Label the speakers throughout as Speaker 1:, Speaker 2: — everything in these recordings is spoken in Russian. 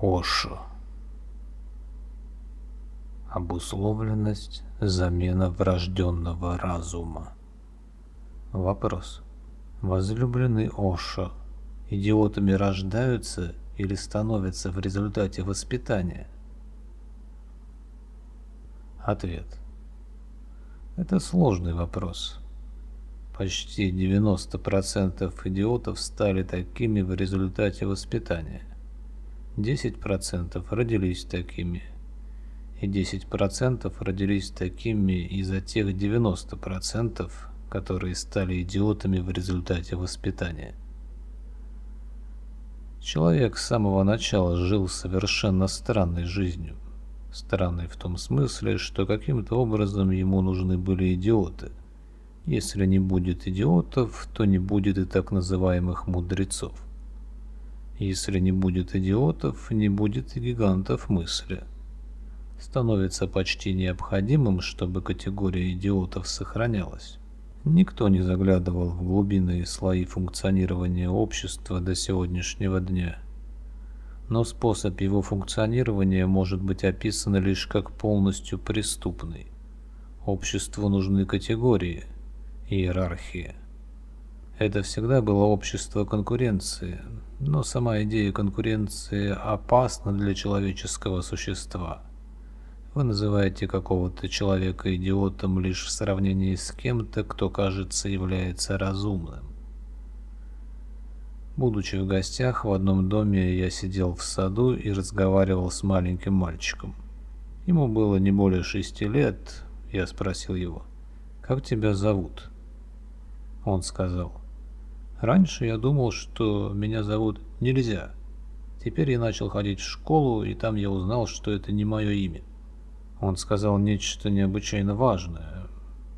Speaker 1: Ошо. Обусловленность, замена врожденного разума. Вопрос. Возлюбленный Ошо, идиотами рождаются или становятся в результате воспитания? Ответ. Это сложный вопрос. Почти 90% идиотов стали такими в результате воспитания. 10% родились такими, и 10% родились такими из-за тех 90%, которые стали идиотами в результате воспитания. Человек с самого начала жил совершенно странной жизнью. Странной в том смысле, что каким-то образом ему нужны были идиоты. Если не будет идиотов, то не будет и так называемых мудрецов. Если не будет идиотов, не будет и гигантов мысли. Становится почти необходимым, чтобы категория идиотов сохранялась. Никто не заглядывал в глубинные слои функционирования общества до сегодняшнего дня. Но способ его функционирования может быть описан лишь как полностью преступный. Обществу нужны категории, иерархия. Это всегда было общество конкуренции, но сама идея конкуренции опасна для человеческого существа. Вы называете какого-то человека идиотом лишь в сравнении с кем-то, кто, кажется, является разумным. Будучи в гостях в одном доме, я сидел в саду и разговаривал с маленьким мальчиком. Ему было не более шести лет, я спросил его, «Как тебя зовут?» Он сказал, Раньше я думал, что меня зовут Нельзя. Теперь я начал ходить в школу, и там я узнал, что это не мое имя. Он сказал нечто необычайно важное.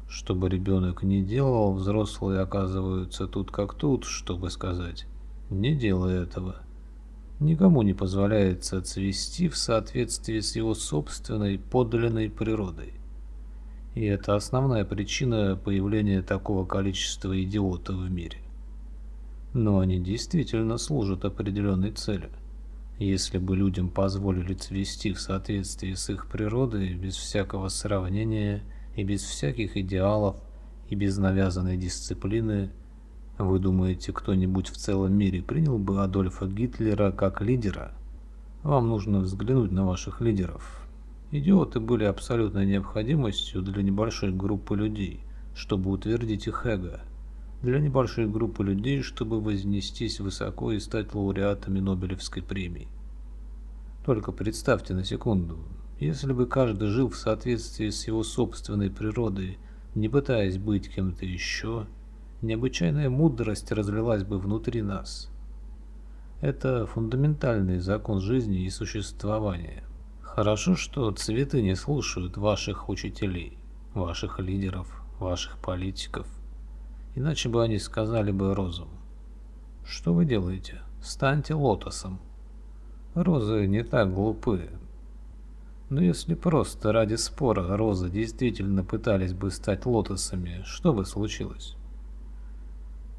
Speaker 1: Что бы ребенок не делал, взрослые оказываются тут как тут, чтобы сказать «не делай этого». Никому не позволяется цвести в соответствии с его собственной подлинной природой. И это основная причина появления такого количества идиотов в мире но они действительно служат определенной цели. Если бы людям позволили цвести в соответствии с их природой, без всякого сравнения и без всяких идеалов и без навязанной дисциплины, вы думаете, кто-нибудь в целом мире принял бы Адольфа Гитлера как лидера? Вам нужно взглянуть на ваших лидеров. Идиоты были абсолютной необходимостью для небольшой группы людей, чтобы утвердить их эго – для небольшой группы людей, чтобы вознестись высоко и стать лауреатами Нобелевской премии. Только представьте на секунду, если бы каждый жил в соответствии с его собственной природой, не пытаясь быть кем-то еще, необычайная мудрость разлилась бы внутри нас. Это фундаментальный закон жизни и существования. Хорошо, что цветы не слушают ваших учителей, ваших лидеров, ваших политиков. Иначе бы они сказали бы розам. Что вы делаете? Станьте лотосом. Розы не так глупы. Но если просто ради спора розы действительно пытались бы стать лотосами, что бы случилось?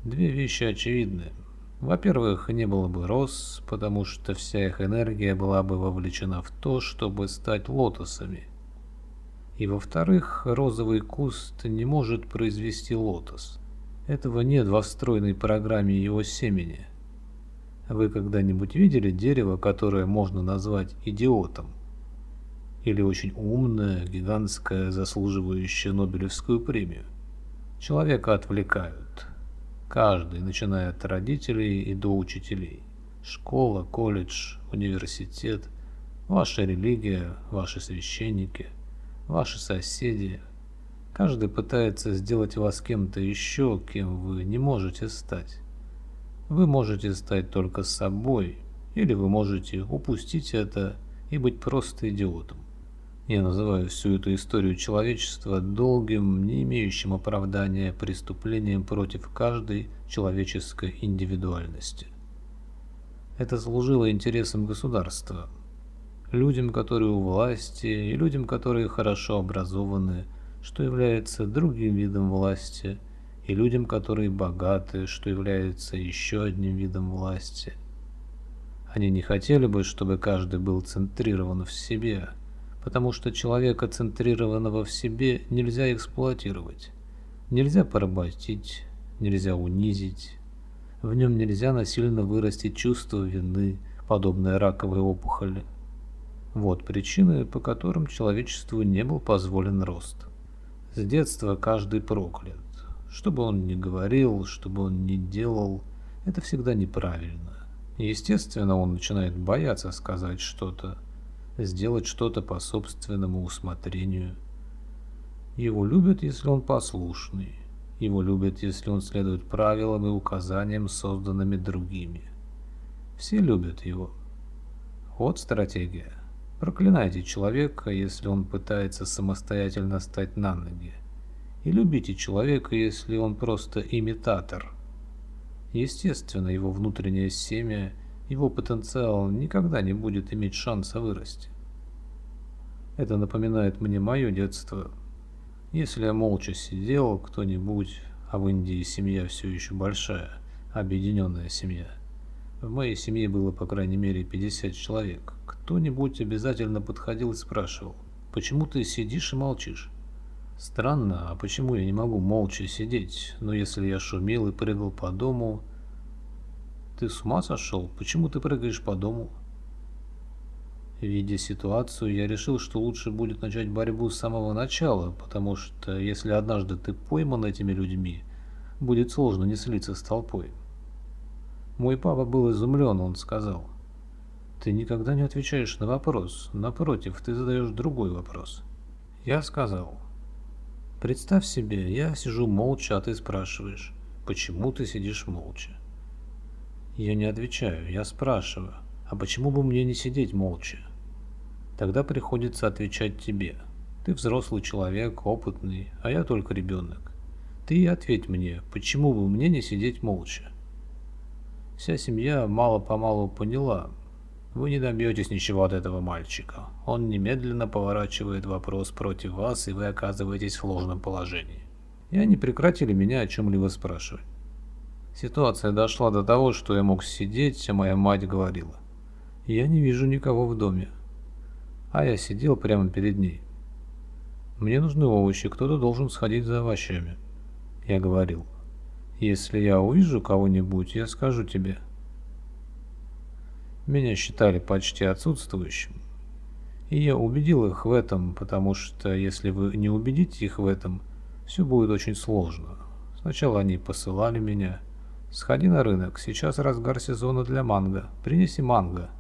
Speaker 1: Две вещи очевидны. Во-первых, не было бы роз, потому что вся их энергия была бы вовлечена в то, чтобы стать лотосами. И во-вторых, розовый куст не может произвести лотос. Этого нет во встроенной программе его семени. Вы когда-нибудь видели дерево, которое можно назвать идиотом? Или очень умное, гигантское, заслуживающее Нобелевскую премию? Человека отвлекают. Каждый, начиная от родителей и до учителей. Школа, колледж, университет, ваша религия, ваши священники, ваши соседи, Каждый пытается сделать вас кем-то еще, кем вы не можете стать. Вы можете стать только собой, или вы можете упустить это и быть просто идиотом. Я называю всю эту историю человечества долгим, не имеющим оправдания преступлением против каждой человеческой индивидуальности. Это служило интересам государства, людям, которые у власти, и людям, которые хорошо образованы, что является другим видом власти, и людям, которые богаты, что является еще одним видом власти. Они не хотели бы, чтобы каждый был центрирован в себе, потому что человека, центрированного в себе, нельзя эксплуатировать, нельзя поработить, нельзя унизить. В нем нельзя насильно вырастить чувство вины, подобное раковой опухоли. Вот причины, по которым человечеству не был позволен рост. С детства каждый проклят. Что бы он ни говорил, что бы он ни делал, это всегда неправильно. Естественно, он начинает бояться сказать что-то, сделать что-то по собственному усмотрению. Его любят, если он послушный. Его любят, если он следует правилам и указаниям, созданными другими. Все любят его. Вот стратегия. Проклинайте человека, если он пытается самостоятельно стать на ноги. И любите человека, если он просто имитатор. Естественно, его внутреннее семя, его потенциал никогда не будет иметь шанса вырасти. Это напоминает мне мое детство. Если я молча сидел, кто-нибудь, а в Индии семья все еще большая, объединенная семья. В моей семье было по крайней мере 50 человек. Кто-нибудь обязательно подходил и спрашивал, почему ты сидишь и молчишь? Странно, а почему я не могу молча сидеть? Но если я шумел и прыгал по дому... Ты с ума сошел? Почему ты прыгаешь по дому? Видя ситуацию, я решил, что лучше будет начать борьбу с самого начала, потому что если однажды ты пойман этими людьми, будет сложно не слиться с толпой. Мой папа был изумлен, он сказал, «Ты никогда не отвечаешь на вопрос, напротив, ты задаешь другой вопрос». Я сказал, «Представь себе, я сижу молча, а ты спрашиваешь, почему ты сидишь молча?» Я не отвечаю, я спрашиваю, а почему бы мне не сидеть молча? Тогда приходится отвечать тебе. Ты взрослый человек, опытный, а я только ребенок. Ты ответь мне, почему бы мне не сидеть молча? Вся семья мало-помалу поняла. Вы не добьетесь ничего от этого мальчика. Он немедленно поворачивает вопрос против вас, и вы оказываетесь в ложном положении. И они прекратили меня о чем-либо спрашивать. Ситуация дошла до того, что я мог сидеть, а моя мать говорила. Я не вижу никого в доме а я сидел прямо перед ней. «Мне нужны овощи, кто-то должен сходить за овощами». Я говорил, «Если я увижу кого-нибудь, я скажу тебе». Меня считали почти отсутствующим. И я убедил их в этом, потому что если вы не убедите их в этом, все будет очень сложно. Сначала они посылали меня. «Сходи на рынок, сейчас разгар сезона для манго, принеси манго».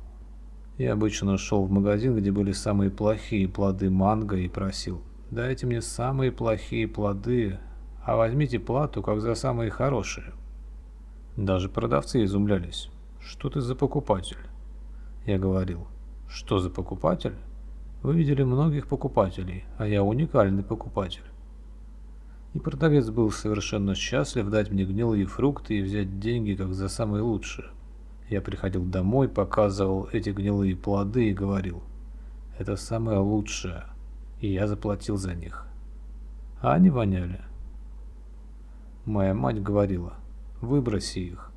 Speaker 1: Я обычно шел в магазин, где были самые плохие плоды манго и просил, дайте мне самые плохие плоды, а возьмите плату, как за самые хорошие. Даже продавцы изумлялись. Что ты за покупатель? Я говорил, что за покупатель? Вы видели многих покупателей, а я уникальный покупатель. И продавец был совершенно счастлив дать мне гнилые фрукты и взять деньги, как за самые лучшие. Я приходил домой, показывал эти гнилые плоды и говорил, это самое лучшее, и я заплатил за них. А они воняли. Моя мать говорила, выброси их.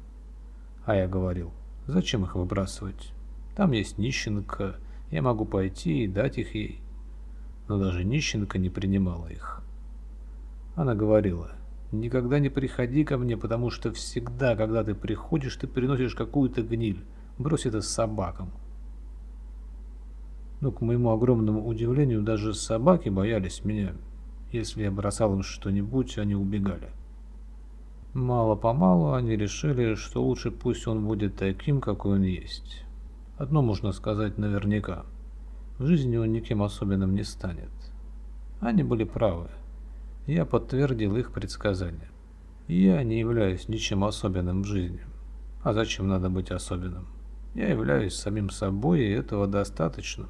Speaker 1: А я говорил, зачем их выбрасывать? Там есть нищенка, я могу пойти и дать их ей. Но даже нищенка не принимала их. Она говорила, Никогда не приходи ко мне, потому что всегда, когда ты приходишь, ты приносишь какую-то гниль. Брось это собакам. Но, к моему огромному удивлению, даже собаки боялись меня. Если я бросал им что-нибудь, они убегали. Мало-помалу они решили, что лучше пусть он будет таким, какой он есть. Одно можно сказать наверняка. В жизни он никем особенным не станет. Они были правы. Я подтвердил их предсказания. Я не являюсь ничем особенным в жизни. А зачем надо быть особенным? Я являюсь самим собой, и этого достаточно.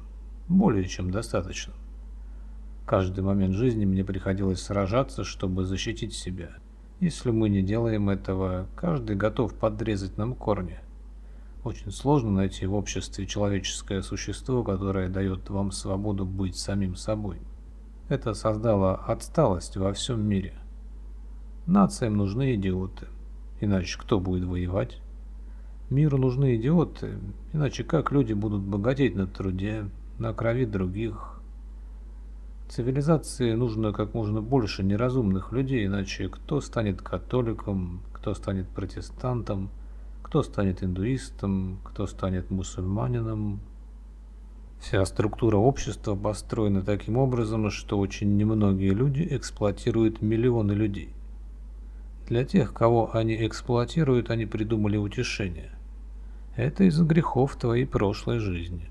Speaker 1: Более чем достаточно. Каждый момент жизни мне приходилось сражаться, чтобы защитить себя. Если мы не делаем этого, каждый готов подрезать нам корни. Очень сложно найти в обществе человеческое существо, которое дает вам свободу быть самим собой. Это создало отсталость во всем мире. Нациям нужны идиоты. Иначе кто будет воевать? Миру нужны идиоты, иначе как люди будут богатеть на труде, на крови других? Цивилизации нужно как можно больше неразумных людей, иначе кто станет католиком, кто станет протестантом, кто станет индуистом, кто станет мусульманином. Вся структура общества построена таким образом, что очень немногие люди эксплуатируют миллионы людей. Для тех, кого они эксплуатируют, они придумали утешение. Это из-за грехов твоей прошлой жизни.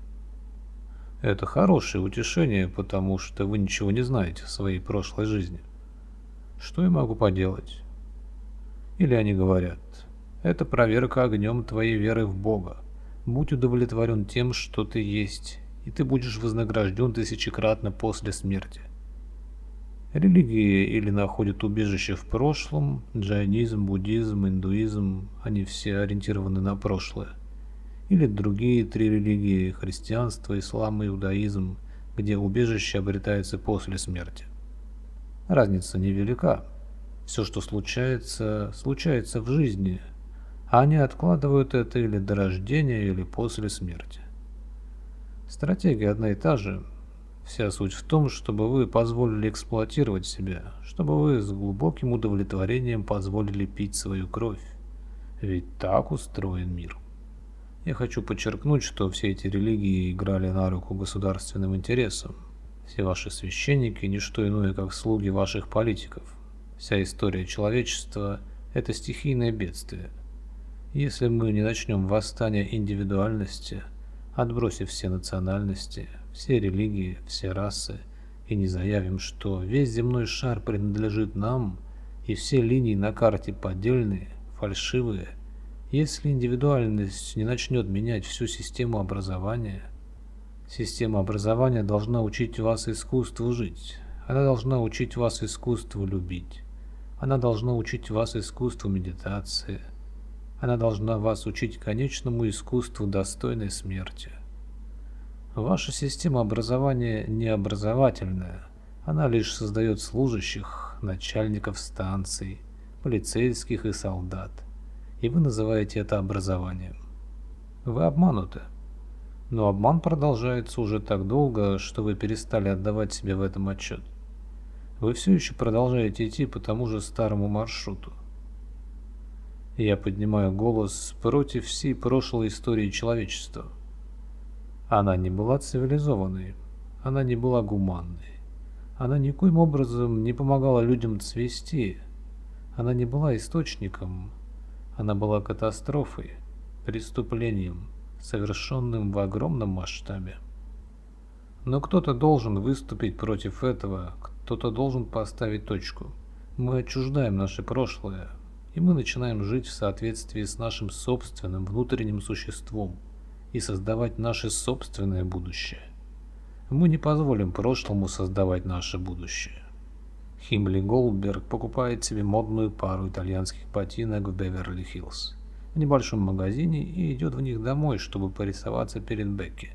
Speaker 1: Это хорошее утешение, потому что вы ничего не знаете о своей прошлой жизни. Что я могу поделать? Или они говорят, это проверка огнем твоей веры в Бога. Будь удовлетворен тем, что ты есть, и ты будешь вознагражден тысячекратно после смерти. Религии или находят убежище в прошлом, джайнизм, буддизм, индуизм, они все ориентированы на прошлое. Или другие три религии, христианство, ислам и иудаизм, где убежище обретается после смерти. Разница невелика. Все, что случается, случается в жизни, а они откладывают это или до рождения, или после смерти. Стратегия одна и та же, Вся суть в том, чтобы вы позволили эксплуатировать себя, чтобы вы с глубоким удовлетворением позволили пить свою кровь. Ведь так устроен мир. Я хочу подчеркнуть, что все эти религии играли на руку государственным интересам. Все ваши священники – не что иное, как слуги ваших политиков. Вся история человечества – это стихийное бедствие. Если мы не начнем восстание индивидуальности, отбросив все национальности – все религии, все расы, и не заявим, что весь земной шар принадлежит нам, и все линии на карте поддельные, фальшивые, если индивидуальность не начнет менять всю систему образования, система образования должна учить вас искусству жить, она должна учить вас искусству любить, она должна учить вас искусству медитации, она должна вас учить конечному искусству достойной смерти. Ваша система образования не образовательная. Она лишь создает служащих, начальников станций, полицейских и солдат. И вы называете это образованием. Вы обмануты. Но обман продолжается уже так долго, что вы перестали отдавать себе в этом отчет. Вы все еще продолжаете идти по тому же старому маршруту. Я поднимаю голос против всей прошлой истории человечества. Она не была цивилизованной, она не была гуманной. Она никоим образом не помогала людям цвести. Она не была источником. Она была катастрофой, преступлением, совершенным в огромном масштабе. Но кто-то должен выступить против этого, кто-то должен поставить точку. Мы отчуждаем наше прошлое, и мы начинаем жить в соответствии с нашим собственным внутренним существом – и создавать наше собственное будущее. Мы не позволим прошлому создавать наше будущее. Химли Голдберг покупает себе модную пару итальянских ботинок в Беверли-Хиллз в небольшом магазине и идет в них домой, чтобы порисоваться перед Бекки.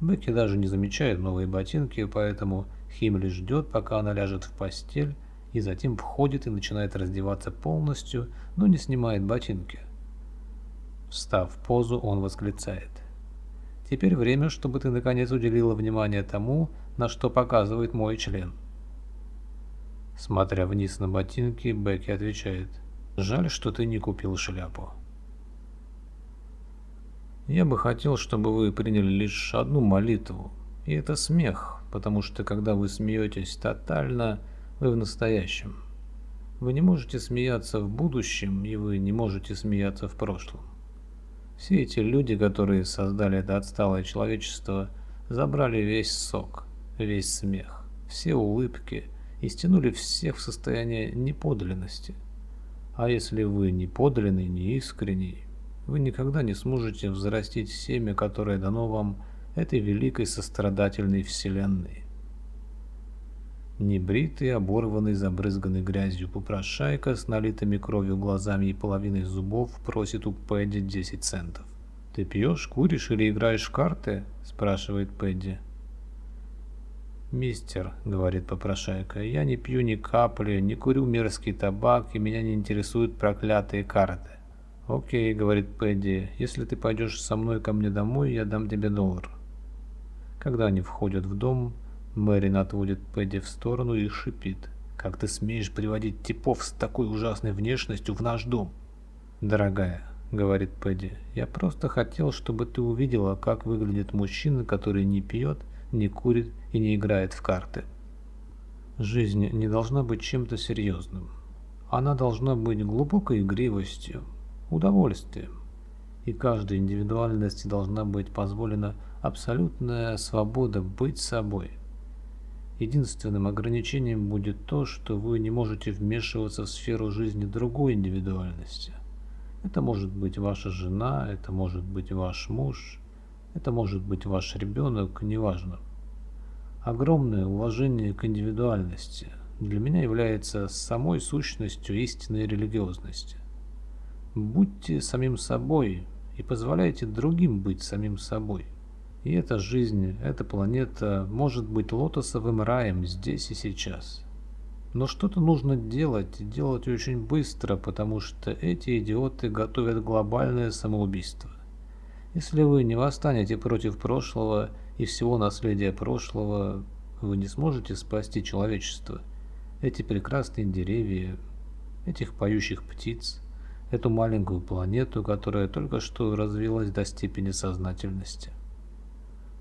Speaker 1: Бекки даже не замечает новые ботинки, поэтому Химли ждет, пока она ляжет в постель, и затем входит и начинает раздеваться полностью, но не снимает ботинки. Встав в позу, он восклицает. «Теперь время, чтобы ты наконец уделила внимание тому, на что показывает мой член». Смотря вниз на ботинки, Бекки отвечает. «Жаль, что ты не купил шляпу». Я бы хотел, чтобы вы приняли лишь одну молитву, и это смех, потому что когда вы смеетесь тотально, вы в настоящем. Вы не можете смеяться в будущем, и вы не можете смеяться в прошлом. Все эти люди, которые создали это отсталое человечество, забрали весь сок, весь смех, все улыбки и стянули всех в состояние неподлинности. А если вы не подлинный, не искренний, вы никогда не сможете взрастить семя, которое дано вам этой великой сострадательной вселенной. Небритый, оборванный, забрызганный грязью попрошайка с налитыми кровью глазами и половиной зубов просит у Пэдди 10 центов. «Ты пьешь, куришь или играешь в карты?» – спрашивает Пэдди. «Мистер», — говорит попрошайка, — «я не пью ни капли, не курю мерзкий табак, и меня не интересуют проклятые карты. «Окей», — говорит Пэдди, — «если ты пойдешь со мной ко мне домой, я дам тебе доллар». Когда они входят в дом, Мэрин отводит Пэдди в сторону и шипит. «Как ты смеешь приводить типов с такой ужасной внешностью в наш дом?» «Дорогая», — говорит Пэдди, — «я просто хотел, чтобы ты увидела, как выглядит мужчина, который не пьет, не курит и не играет в карты». Жизнь не должна быть чем-то серьезным. Она должна быть глубокой игривостью, удовольствием. И каждой индивидуальности должна быть позволена абсолютная свобода быть собой. Единственным ограничением будет то, что вы не можете вмешиваться в сферу жизни другой индивидуальности. Это может быть ваша жена, это может быть ваш муж, это может быть ваш ребенок, неважно. Огромное уважение к индивидуальности для меня является самой сущностью истинной религиозности. Будьте самим собой и позволяйте другим быть самим собой. И эта жизнь, эта планета может быть лотосовым раем здесь и сейчас. Но что-то нужно делать, делать очень быстро, потому что эти идиоты готовят глобальное самоубийство. Если вы не восстанете против прошлого и всего наследия прошлого, вы не сможете спасти человечество. Эти прекрасные деревья, этих поющих птиц, эту маленькую планету, которая только что развилась до степени сознательности.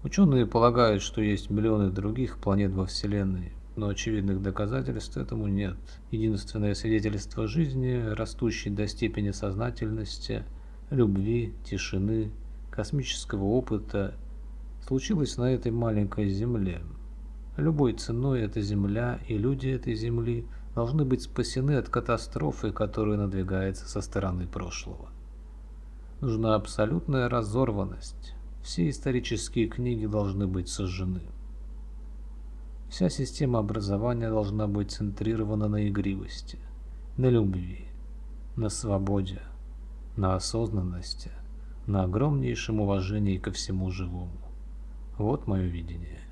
Speaker 1: Ученые полагают, что есть миллионы других планет во Вселенной, но очевидных доказательств этому нет. Единственное свидетельство жизни, растущей до степени сознательности, любви, тишины, космического опыта, случилось на этой маленькой Земле. Любой ценой эта Земля и люди этой Земли должны быть спасены от катастрофы, которая надвигается со стороны прошлого. Нужна абсолютная разорванность, все исторические книги должны быть сожжены. Вся система образования должна быть центрирована на игривости, на любви, на свободе, на осознанности, на огромнейшем уважении ко всему живому. Вот мое видение.